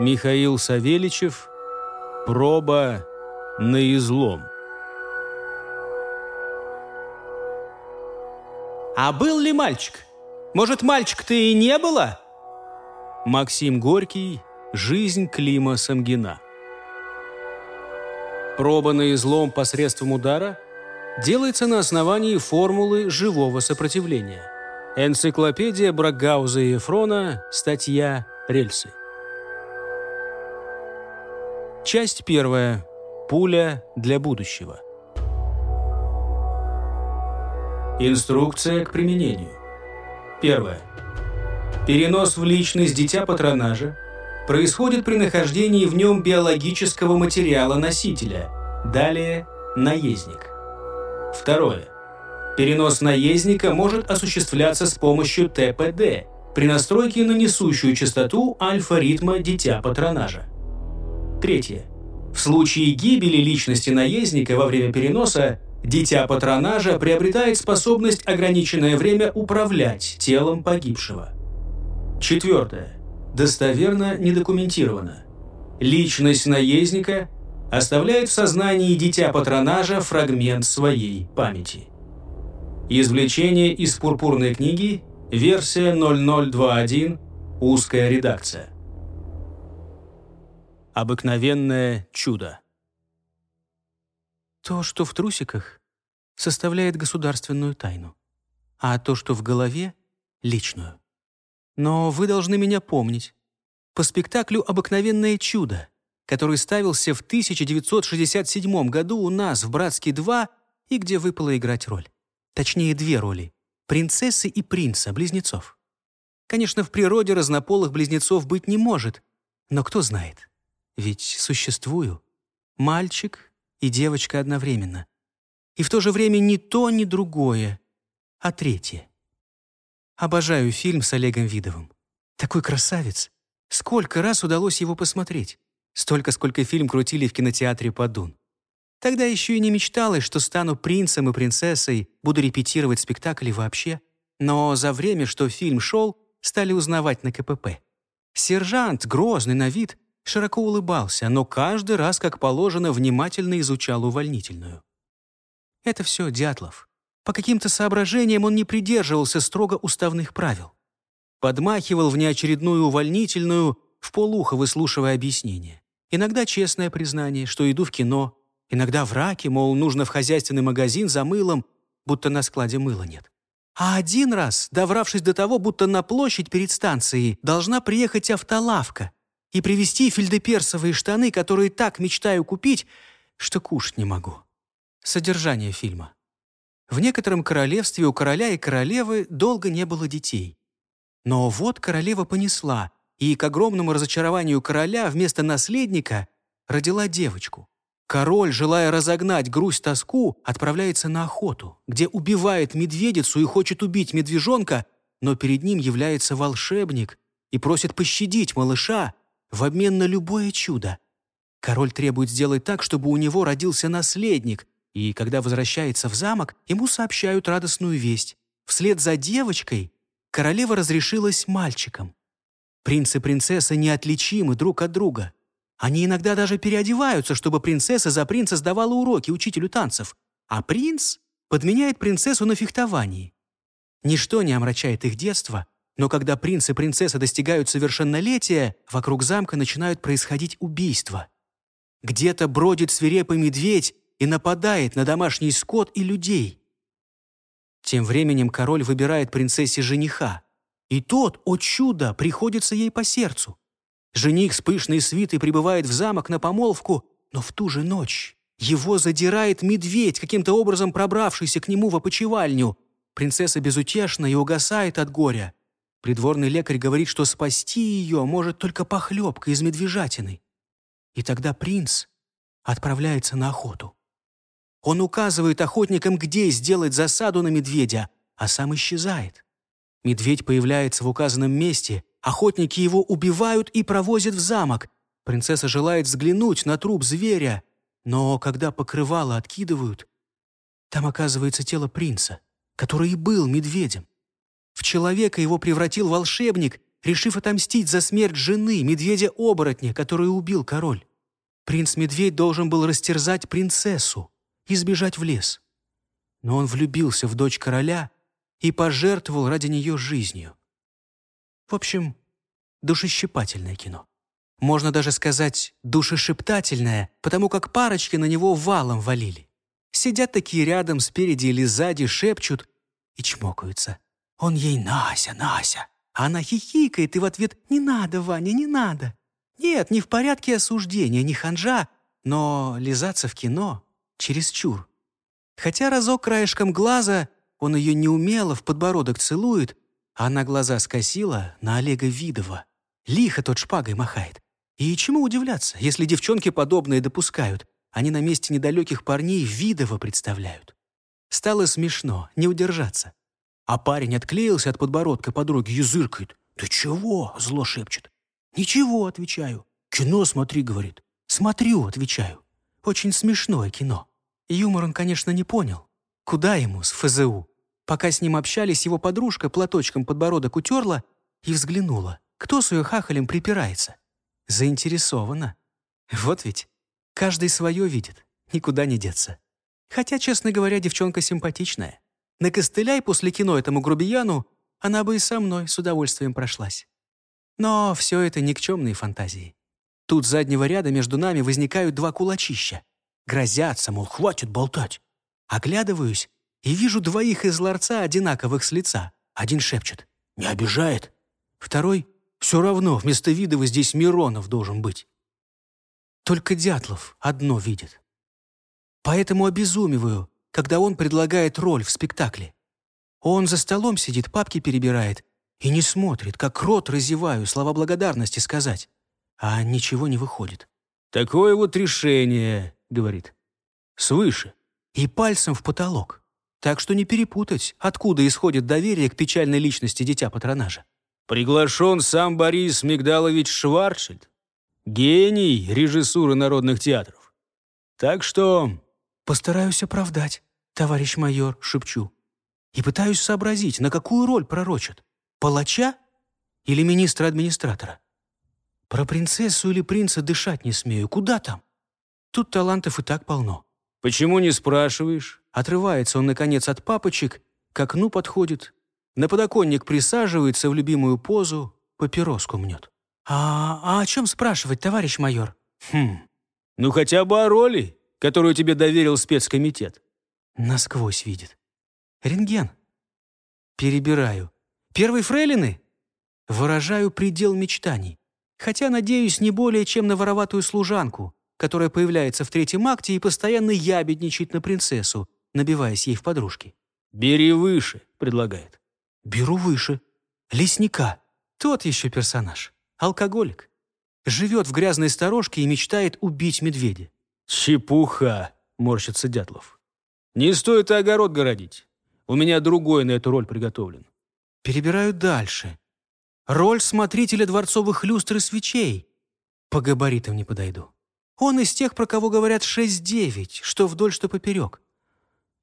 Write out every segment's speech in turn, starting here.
Михаил Савельичев. Проба на излом. А был ли мальчик? Может, мальчик-то и не было? Максим Горький. Жизнь Клима Самгина. Проба на излом посредством удара делается на основании формулы живого сопротивления. Энциклопедия Брагауза и Эфрона, статья «Рельсы». Часть первая. Пуля для будущего. Инструкция к применению. Первое. Перенос в личность дитя патронажа происходит при нахождении в нем биологического материала носителя. Далее – наездник. Второе. Перенос наездника может осуществляться с помощью ТПД при настройке на несущую частоту альфа-ритма дитя патронажа. Третье. В случае гибели личности наездника во время переноса, дитя патронажа приобретает способность ограниченное время управлять телом погибшего. Четвертое. Достоверно не документировано. Личность наездника оставляет в сознании дитя патронажа фрагмент своей памяти. Извлечение из пурпурной книги, версия 0021, узкая редакция. Обыкновенное чудо. То, что в трусиках, составляет государственную тайну, а то, что в голове — личную. Но вы должны меня помнить. По спектаклю «Обыкновенное чудо», который ставился в 1967 году у нас в «Братске-2» и где выпало играть роль. Точнее, две роли — принцессы и принца, близнецов. Конечно, в природе разнополых близнецов быть не может, но кто знает. Ведь существую. Мальчик и девочка одновременно. И в то же время ни то, ни другое, а третье. Обожаю фильм с Олегом Видовым. Такой красавец. Сколько раз удалось его посмотреть? Столько, сколько фильм крутили в кинотеатре «Подун». Тогда еще и не мечталось, что стану принцем и принцессой, буду репетировать спектакли вообще. Но за время, что фильм шел, стали узнавать на КПП. Сержант, грозный на вид, широко улыбался, но каждый раз, как положено, внимательно изучал увольнительную. Это все Дятлов. По каким-то соображениям он не придерживался строго уставных правил. Подмахивал в неочередную увольнительную, в полухо выслушивая объяснения. Иногда честное признание, что иду в кино, иногда враки, мол, нужно в хозяйственный магазин за мылом, будто на складе мыла нет. А один раз, довравшись до того, будто на площадь перед станцией должна приехать автолавка, и привезти фельдеперсовые штаны, которые так мечтаю купить, что кушать не могу. Содержание фильма. В некотором королевстве у короля и королевы долго не было детей. Но вот королева понесла, и к огромному разочарованию короля вместо наследника родила девочку. Король, желая разогнать грусть-тоску, отправляется на охоту, где убивает медведицу и хочет убить медвежонка, но перед ним является волшебник и просит пощадить малыша, в обмен на любое чудо. Король требует сделать так, чтобы у него родился наследник, и когда возвращается в замок, ему сообщают радостную весть. Вслед за девочкой королева разрешилась мальчиком. Принц и принцесса неотличимы друг от друга. Они иногда даже переодеваются, чтобы принцесса за принца сдавала уроки учителю танцев, а принц подменяет принцессу на фехтовании. Ничто не омрачает их детство, но когда принц и принцесса достигают совершеннолетия, вокруг замка начинают происходить убийства. Где-то бродит свирепый медведь и нападает на домашний скот и людей. Тем временем король выбирает принцессе жениха. И тот, о чудо, приходится ей по сердцу. Жених с пышной свитой прибывает в замок на помолвку, но в ту же ночь его задирает медведь, каким-то образом пробравшийся к нему в опочивальню. Принцесса безутешна и угасает от горя. Придворный лекарь говорит, что спасти ее может только похлебка из медвежатины. И тогда принц отправляется на охоту. Он указывает охотникам, где сделать засаду на медведя, а сам исчезает. Медведь появляется в указанном месте, охотники его убивают и провозят в замок. Принцесса желает взглянуть на труп зверя, но когда покрывало откидывают, там оказывается тело принца, который и был медведем. В человека его превратил волшебник, решив отомстить за смерть жены, медведя-оборотня, которую убил король. Принц-медведь должен был растерзать принцессу и сбежать в лес. Но он влюбился в дочь короля и пожертвовал ради нее жизнью. В общем, душещипательное кино. Можно даже сказать душешептательное, потому как парочки на него валом валили. Сидят такие рядом, спереди или сзади, шепчут и чмокаются. Он ей «Нася, Нася!» А она хихикает и в ответ «Не надо, Ваня, не надо!» Нет, не в порядке осуждения, не ханжа, но лизаться в кино чересчур. Хотя разок краешком глаза он ее неумело в подбородок целует, а она глаза скосила на Олега Видова. Лихо тот шпагой махает. И чему удивляться, если девчонки подобные допускают? Они на месте недалеких парней Видова представляют. Стало смешно, не удержаться. А парень отклеился от подбородка подруги и зыркает. «Ты чего?» — зло шепчет. «Ничего», — отвечаю. «Кино смотри», — говорит. «Смотрю», — отвечаю. Очень смешное кино. Юмор он, конечно, не понял. Куда ему с ФЗУ? Пока с ним общались, его подружка платочком подбородок утерла и взглянула. Кто с ее хахалем припирается? Заинтересована. Вот ведь. Каждый свое видит. Никуда не деться. Хотя, честно говоря, девчонка симпатичная. Накостыляй после кино этому грубияну, она бы и со мной с удовольствием прошлась. Но все это никчемные фантазии. Тут заднего ряда между нами возникают два кулачища. Грозятся, мол, хватит болтать. Оглядываюсь и вижу двоих из ларца, одинаковых с лица. Один шепчет «Не обижает». Второй «Все равно вместо Видова здесь Миронов должен быть». Только Дятлов одно видит. Поэтому обезумеваю, когда он предлагает роль в спектакле. Он за столом сидит, папки перебирает, и не смотрит, как рот разеваю, слова благодарности сказать. А ничего не выходит. «Такое вот решение», — говорит. «Свыше». И пальцем в потолок. Так что не перепутать, откуда исходит доверие к печальной личности дитя патронажа. Приглашен сам Борис Мигдалович Шварцшильд, гений режиссуры народных театров. Так что... «Постараюсь оправдать, товарищ майор», — шепчу. И пытаюсь сообразить, на какую роль пророчат. Палача или министра-администратора? Про принцессу или принца дышать не смею. Куда там? Тут талантов и так полно. «Почему не спрашиваешь?» Отрывается он, наконец, от папочек, к окну подходит, на подоконник присаживается в любимую позу, папироску мнет. «А, а о чем спрашивать, товарищ майор?» «Хм, ну хотя бы о роли, которую тебе доверил спецкомитет». Насквозь видит. «Рентген». Перебираю. Первой фрейлины? Выражаю предел мечтаний. Хотя надеюсь не более, чем на вороватую служанку, которая появляется в третьем акте и постоянно ябедничает на принцессу, набиваясь ей в подружки. «Бери выше», — предлагает. «Беру выше. Лесника. Тот еще персонаж. Алкоголик. Живет в грязной сторожке и мечтает убить медведя». «Чепуха», — морщится Дятлов. «Не стоит и огород городить. У меня другой на эту роль приготовлен. Перебираю дальше. Роль смотрителя дворцовых люстр и свечей. По габаритам не подойду. Он из тех, про кого говорят 6-9, что вдоль, что поперек.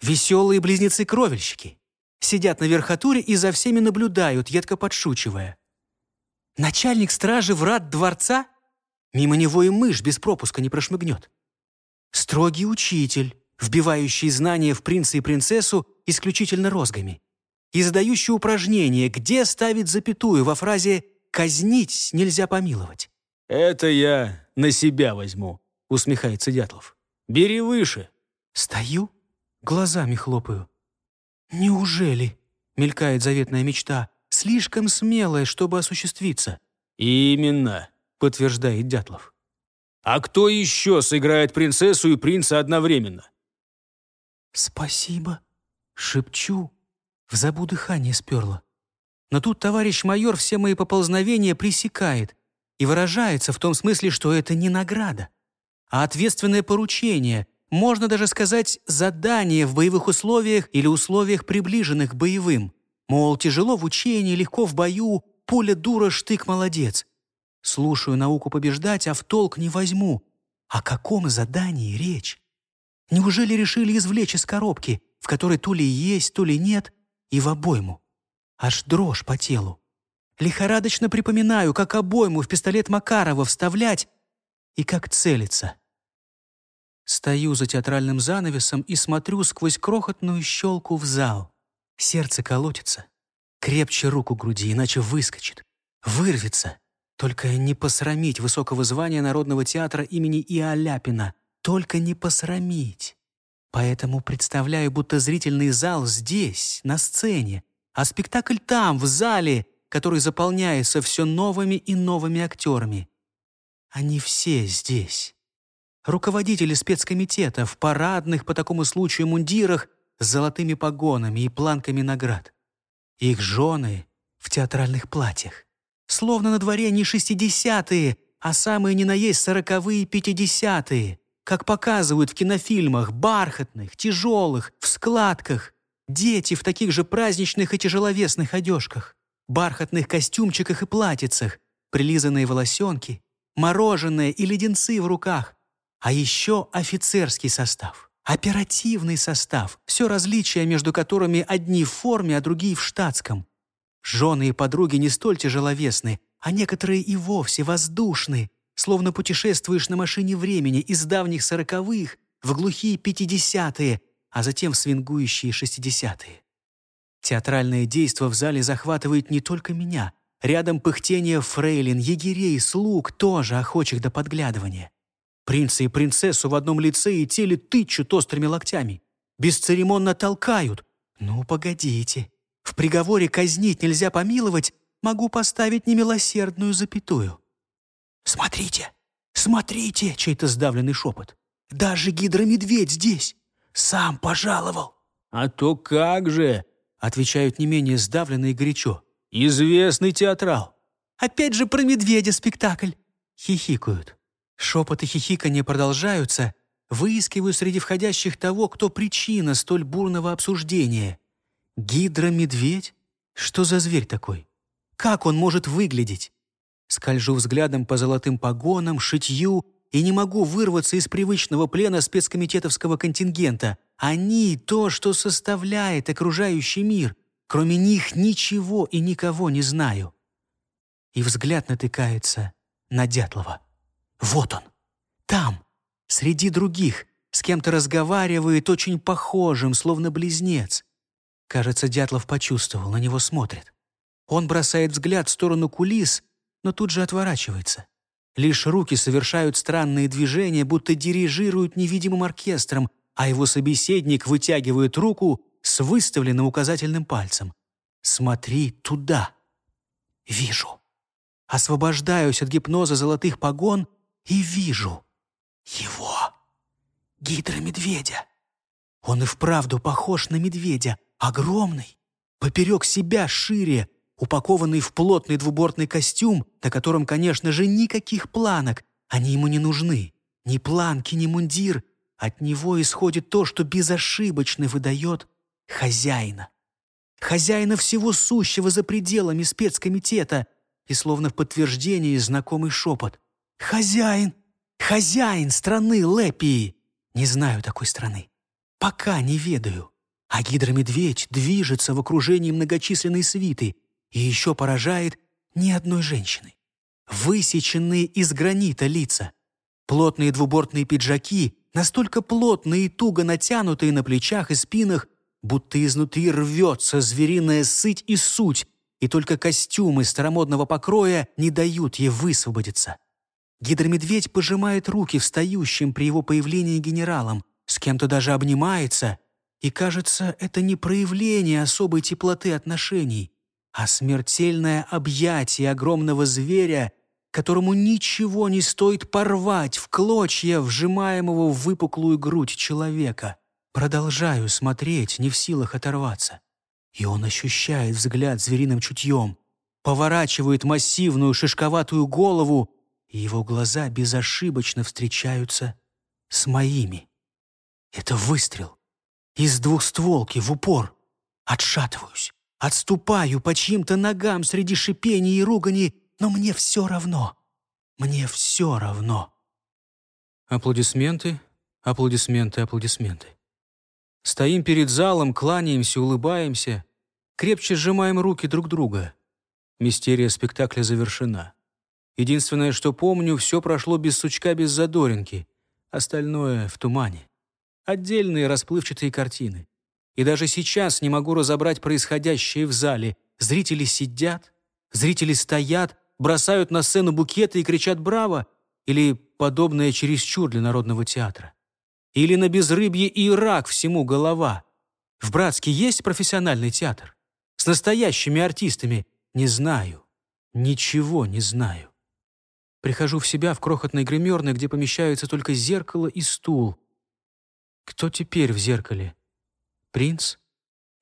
Веселые близнецы-кровельщики. Сидят на верхотуре и за всеми наблюдают, едко подшучивая. Начальник стражи врат дворца? Мимо него и мышь без пропуска не прошмыгнет. Строгий учитель, вбивающий знания в принца и принцессу исключительно розгами и задающий упражнение, где ставить запятую во фразе «казнить нельзя помиловать». «Это я на себя возьму», — усмехается Дятлов. «Бери выше». Стою, глазами хлопаю. «Неужели?» — мелькает заветная мечта, слишком смелая, чтобы осуществиться. «Именно», — подтверждает Дятлов. «А кто еще сыграет принцессу и принца одновременно?» «Спасибо», — шепчу, в забу дыхание сперло. Но тут товарищ майор все мои поползновения пресекает и выражается в том смысле, что это не награда, а ответственное поручение, можно даже сказать задание в боевых условиях или условиях, приближенных к боевым. Мол, тяжело в учении, легко в бою, пуля дура, штык молодец. Слушаю науку побеждать, а в толк не возьму. О каком задании речь? Неужели решили извлечь из коробки, в которой то ли есть, то ли нет, и в обойму. Аж дрожь по телу. Лихорадочно припоминаю, как обойму в пистолет Макарова вставлять и как целиться. Стою за театральным занавесом и смотрю сквозь крохотную щелку в зал. Сердце колотится. Крепче руку груди, иначе выскочит. Вырвется. Только не посрамить высокого звания Народного театра имени Иоляпина. Только не посрамить. Поэтому представляю, будто зрительный зал здесь, на сцене, а спектакль там, в зале, который заполняется все новыми и новыми актерами. Они все здесь. Руководители спецкомитета в парадных по такому случаю мундирах с золотыми погонами и планками наград. Их жены в театральных платьях. Словно на дворе не шестидесятые, а самые не наесть сороковые пятидесятые, как показывают в кинофильмах, бархатных, тяжелых, в складках. Дети в таких же праздничных и тяжеловесных одежках, бархатных костюмчиках и платьицах, прилизанные волосенки, мороженое и леденцы в руках. А еще офицерский состав, оперативный состав, все различия между которыми одни в форме, а другие в штатском. Жены и подруги не столь тяжеловесны, а некоторые и вовсе воздушны, словно путешествуешь на машине времени из давних сороковых в глухие пятидесятые, а затем в свингующие шестидесятые. Театральное действо в зале захватывает не только меня. Рядом пыхтение фрейлин, егерей, слуг, тоже охочих до подглядывания. Принца и принцессу в одном лице и теле тычут острыми локтями. Бесцеремонно толкают. Ну, погодите. В приговоре казнить нельзя помиловать, могу поставить немилосердную запятую. «Смотрите! Смотрите!» — чей-то сдавленный шепот. «Даже гидромедведь здесь! Сам пожаловал!» «А то как же!» — отвечают не менее сдавленно и горячо. «Известный театрал!» «Опять же про медведя спектакль!» — хихикают. Шепот и хихиканье продолжаются. Выискиваю среди входящих того, кто причина столь бурного обсуждения. Гидромедведь? Что за зверь такой? Как он может выглядеть? Скольжу взглядом по золотым погонам, шитью и не могу вырваться из привычного плена спецкомитетовского контингента. Они — то, что составляет окружающий мир. Кроме них ничего и никого не знаю. И взгляд натыкается на Дятлова. Вот он. Там, среди других, с кем-то разговаривает очень похожим, словно близнец. Кажется, Дятлов почувствовал, на него смотрит. Он бросает взгляд в сторону кулис, но тут же отворачивается. Лишь руки совершают странные движения, будто дирижируют невидимым оркестром, а его собеседник вытягивает руку с выставленным указательным пальцем. «Смотри туда!» «Вижу!» Освобождаюсь от гипноза золотых погон и вижу его, гидромедведя. Он и вправду похож на медведя, огромный, поперек себя шире, упакованный в плотный двубортный костюм, на котором, конечно же, никаких планок, они ему не нужны. Ни планки, ни мундир. От него исходит то, что безошибочно выдает хозяина. Хозяина всего сущего за пределами спецкомитета. И словно в подтверждении знакомый шепот. «Хозяин! Хозяин страны Лепии!» Не знаю такой страны. Пока не ведаю. А гидромедведь движется в окружении многочисленной свиты, и еще поражает ни одной женщины. Высеченные из гранита лица. Плотные двубортные пиджаки, настолько плотные и туго натянутые на плечах и спинах, будто изнутри рвется звериная сыть и суть, и только костюмы старомодного покроя не дают ей высвободиться. Гидромедведь пожимает руки встающим при его появлении генералам, с кем-то даже обнимается, и, кажется, это не проявление особой теплоты отношений, а смертельное объятие огромного зверя, которому ничего не стоит порвать в клочья вжимаемого в выпуклую грудь человека. Продолжаю смотреть, не в силах оторваться. И он ощущает взгляд звериным чутьем, поворачивает массивную шишковатую голову, и его глаза безошибочно встречаются с моими. Это выстрел. Из двухстволки в упор. Отшатываюсь. Отступаю по чьим-то ногам среди шипений и ругани, но мне все равно. Мне все равно. Аплодисменты, аплодисменты, аплодисменты. Стоим перед залом, кланяемся, улыбаемся, крепче сжимаем руки друг друга. Мистерия спектакля завершена. Единственное, что помню, все прошло без сучка, без задоринки. Остальное в тумане. Отдельные расплывчатые картины. И даже сейчас не могу разобрать происходящее в зале. Зрители сидят, зрители стоят, бросают на сцену букеты и кричат «Браво!» или подобное чересчур для народного театра. Или на безрыбье и Ирак всему голова. В Братске есть профессиональный театр? С настоящими артистами? Не знаю. Ничего не знаю. Прихожу в себя в крохотной гримерной, где помещаются только зеркало и стул. Кто теперь в зеркале? Принц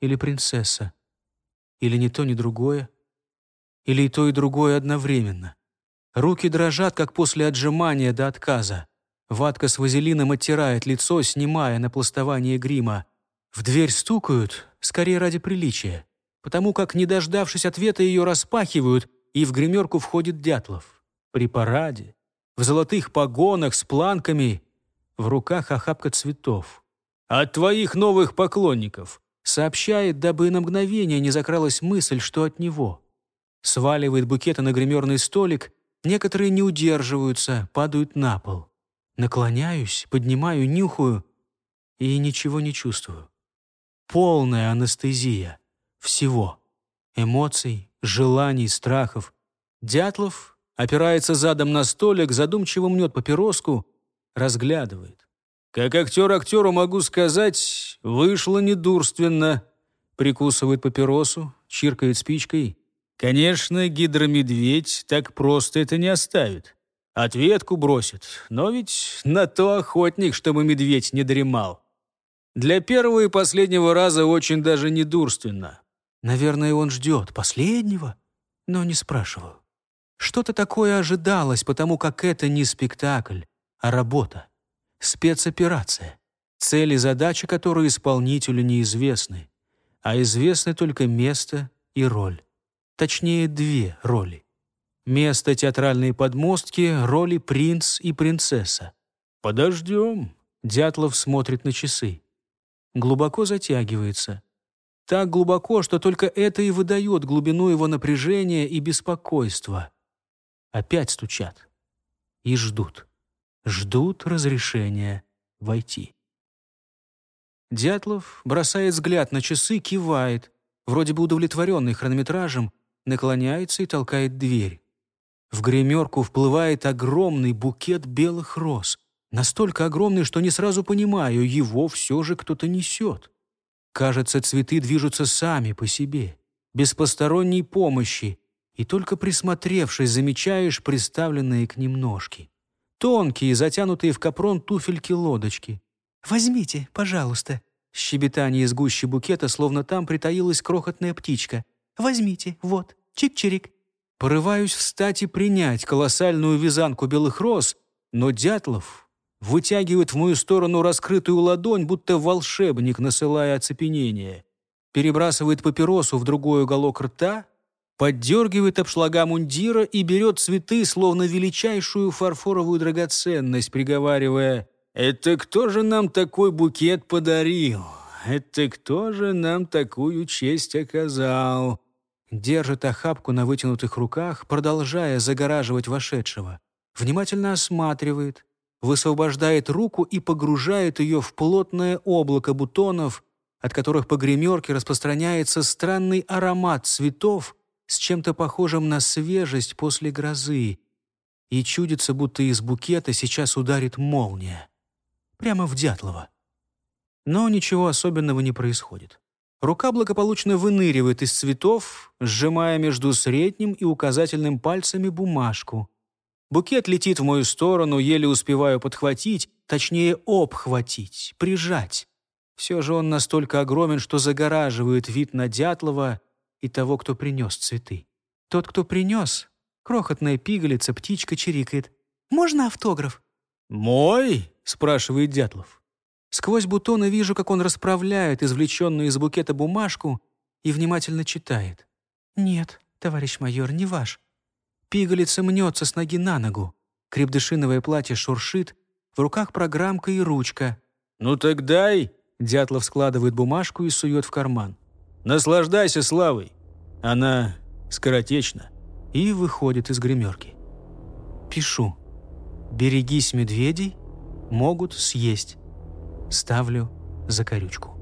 или принцесса? Или ни то, ни другое? Или и то, и другое одновременно? Руки дрожат, как после отжимания до отказа. Ватка с вазелином оттирает лицо, снимая напластование грима. В дверь стукают, скорее ради приличия, потому как, не дождавшись ответа, ее распахивают, и в гримерку входит Дятлов при параде, в золотых погонах с планками, в руках охапка цветов. «От твоих новых поклонников!» Сообщает, дабы на мгновение не закралась мысль, что от него. Сваливает букеты на гримерный столик, некоторые не удерживаются, падают на пол. Наклоняюсь, поднимаю, нюхаю и ничего не чувствую. Полная анестезия. Всего. Эмоций, желаний, страхов. Дятлов опирается задом на столик, задумчиво мнет папироску, разглядывает. Как актер актеру могу сказать, вышло недурственно. Прикусывает папиросу, чиркает спичкой. Конечно, гидромедведь так просто это не оставит. Ответку бросит, но ведь на то охотник, чтобы медведь не дремал. Для первого и последнего раза очень даже недурственно. Наверное, он ждет последнего, но не спрашиваю. Что-то такое ожидалось, потому как это не спектакль, а работа. Спецоперация. Цели задачи, которые исполнителю неизвестны. А известны только место и роль. Точнее, две роли. Место театральные подмостки, роли принц и принцесса. «Подождем», — Дятлов смотрит на часы. Глубоко затягивается. Так глубоко, что только это и выдает глубину его напряжения и беспокойства. Опять стучат. И ждут. Ждут разрешения войти. Дятлов бросает взгляд на часы, кивает, вроде бы удовлетворенный хронометражем, наклоняется и толкает дверь. В гримерку вплывает огромный букет белых роз. Настолько огромный, что не сразу понимаю, его все же кто-то несет. Кажется, цветы движутся сами по себе, без посторонней помощи, и только присмотревшись, замечаешь приставленные к ним ножки. Тонкие, затянутые в капрон туфельки-лодочки. «Возьмите, пожалуйста». Щебетание из гущи букета, словно там притаилась крохотная птичка. «Возьмите, вот, чик-чирик». Порываюсь встать и принять колоссальную вязанку белых роз, но Дятлов вытягивает в мою сторону раскрытую ладонь, будто волшебник, насылая оцепенение. Перебрасывает папиросу в другой уголок рта, поддергивает обшлага мундира и берет цветы, словно величайшую фарфоровую драгоценность, приговаривая «Это кто же нам такой букет подарил? Это кто же нам такую честь оказал?» Держит охапку на вытянутых руках, продолжая загораживать вошедшего. Внимательно осматривает, высвобождает руку и погружает ее в плотное облако бутонов, от которых по гримерке распространяется странный аромат цветов, с чем-то похожим на свежесть после грозы, и чудится, будто из букета сейчас ударит молния. Прямо в Дятлова. Но ничего особенного не происходит. Рука благополучно выныривает из цветов, сжимая между средним и указательным пальцами бумажку. Букет летит в мою сторону, еле успеваю подхватить, точнее обхватить, прижать. Все же он настолько огромен, что загораживает вид на Дятлова и того, кто принес цветы. Тот, кто принес, крохотная пигалица, птичка чирикает. «Можно автограф?» «Мой?» — спрашивает Дятлов. Сквозь бутоны вижу, как он расправляет извлеченную из букета бумажку и внимательно читает. «Нет, товарищ майор, не ваш». Пигалица мнется с ноги на ногу. Крепдышиновое платье шуршит, в руках программка и ручка. «Ну так дай!» Дятлов складывает бумажку и сует в карман. Наслаждайся славой. Она скоротечна. и выходит из гримерки. Пишу. «Берегись медведей, могут съесть». Ставлю закорючку.